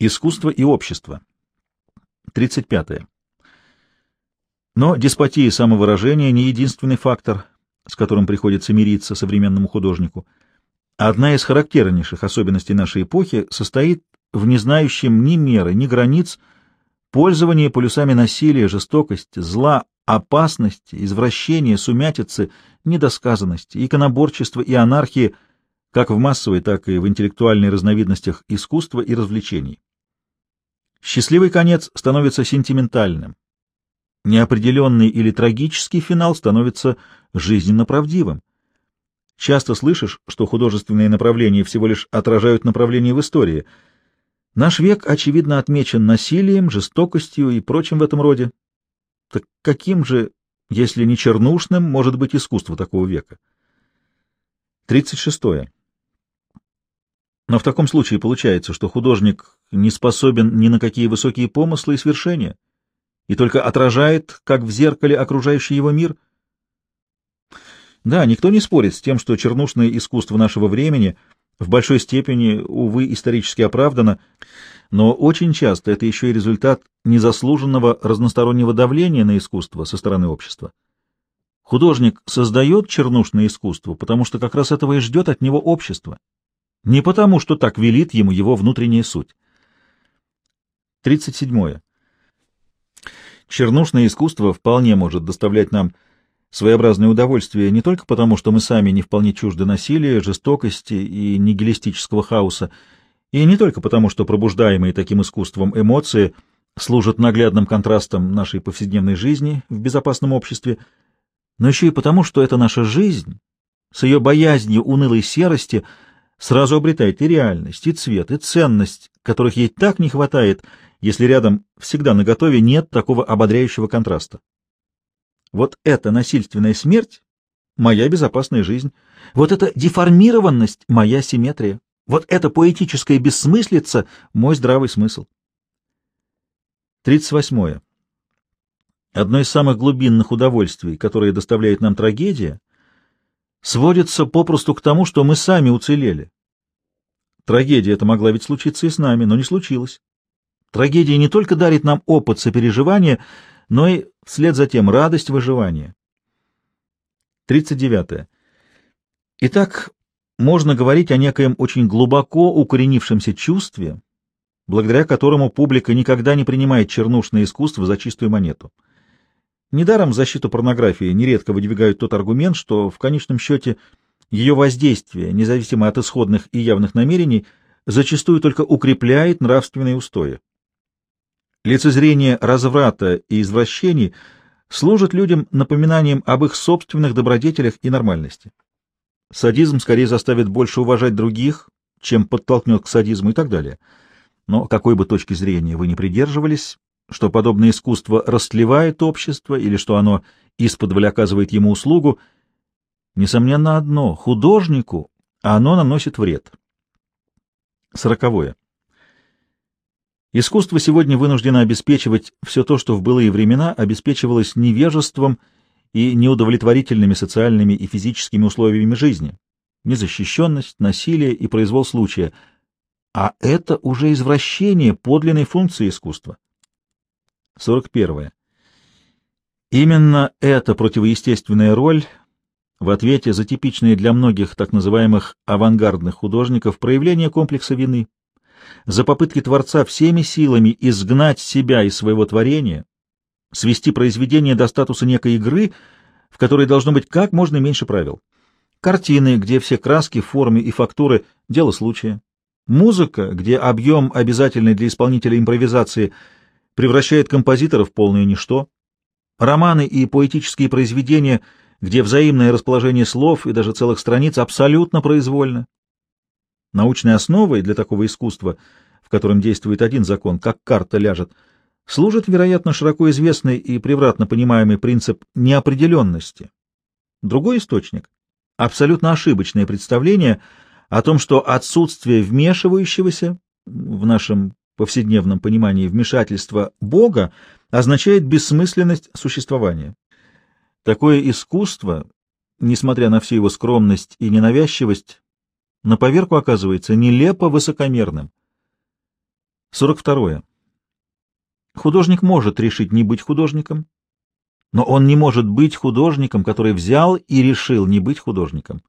Искусство и общество. 35. Но деспотия самовыражения не единственный фактор, с которым приходится мириться современному художнику. Одна из характернейших особенностей нашей эпохи состоит в незнающем ни меры, ни границ пользовании полюсами насилия, жестокости, зла, опасности, извращения, сумятицы, недосказанности, иконоборчества и анархии как в массовой, так и в интеллектуальной разновидностях искусства и развлечений. Счастливый конец становится сентиментальным. Неопределенный или трагический финал становится жизненно правдивым. Часто слышишь, что художественные направления всего лишь отражают направления в истории. Наш век, очевидно, отмечен насилием, жестокостью и прочим в этом роде. Так каким же, если не чернушным, может быть искусство такого века? 36. Но в таком случае получается, что художник не способен ни на какие высокие помыслы и свершения, и только отражает, как в зеркале, окружающий его мир. Да, никто не спорит с тем, что чернушное искусство нашего времени в большой степени, увы, исторически оправдано, но очень часто это еще и результат незаслуженного разностороннего давления на искусство со стороны общества. Художник создает чернушное искусство, потому что как раз этого и ждет от него общество. Не потому, что так велит ему его внутренняя суть. 37. Чернушное искусство вполне может доставлять нам своеобразное удовольствие не только потому, что мы сами не вполне чужды насилия, жестокости и нигилистического хаоса, и не только потому, что пробуждаемые таким искусством эмоции служат наглядным контрастом нашей повседневной жизни в безопасном обществе, но еще и потому, что это наша жизнь с ее боязнью унылой серости сразу обретает и реальность, и цвет, и ценность, которых ей так не хватает — если рядом всегда наготове нет такого ободряющего контраста. Вот эта насильственная смерть — моя безопасная жизнь. Вот эта деформированность — моя симметрия. Вот эта поэтическая бессмыслица — мой здравый смысл. 38. Одно из самых глубинных удовольствий, которое доставляет нам трагедия, сводится попросту к тому, что мы сами уцелели. Трагедия эта могла ведь случиться и с нами, но не случилось. Трагедия не только дарит нам опыт сопереживания, но и вслед за тем радость выживания. 39. Итак, можно говорить о некоем очень глубоко укоренившемся чувстве, благодаря которому публика никогда не принимает чернушное искусство за чистую монету. Недаром защиту порнографии нередко выдвигают тот аргумент, что в конечном счете ее воздействие, независимо от исходных и явных намерений, зачастую только укрепляет нравственные устои. Лицезрение разврата и извращений служит людям напоминанием об их собственных добродетелях и нормальности. Садизм скорее заставит больше уважать других, чем подтолкнет к садизму и так далее. Но какой бы точки зрения вы ни придерживались, что подобное искусство растлевает общество или что оно исподволь оказывает ему услугу, несомненно одно — художнику оно наносит вред. Сороковое. Искусство сегодня вынуждено обеспечивать все то, что в былые времена обеспечивалось невежеством и неудовлетворительными социальными и физическими условиями жизни, незащищенность, насилие и произвол случая. А это уже извращение подлинной функции искусства. 41. Именно эта противоестественная роль в ответе за типичные для многих так называемых авангардных художников проявление комплекса вины, за попытки Творца всеми силами изгнать себя из своего творения, свести произведение до статуса некой игры, в которой должно быть как можно меньше правил. Картины, где все краски, формы и фактуры — дело случая. Музыка, где объем, обязательный для исполнителя импровизации, превращает композитора в полное ничто. Романы и поэтические произведения, где взаимное расположение слов и даже целых страниц абсолютно произвольно, Научной основой для такого искусства, в котором действует один закон, как карта ляжет, служит, вероятно, широко известный и превратно понимаемый принцип неопределенности. Другой источник — абсолютно ошибочное представление о том, что отсутствие вмешивающегося в нашем повседневном понимании вмешательства Бога означает бессмысленность существования. Такое искусство, несмотря на всю его скромность и ненавязчивость, на поверку оказывается нелепо высокомерным. 42. Художник может решить не быть художником, но он не может быть художником, который взял и решил не быть художником.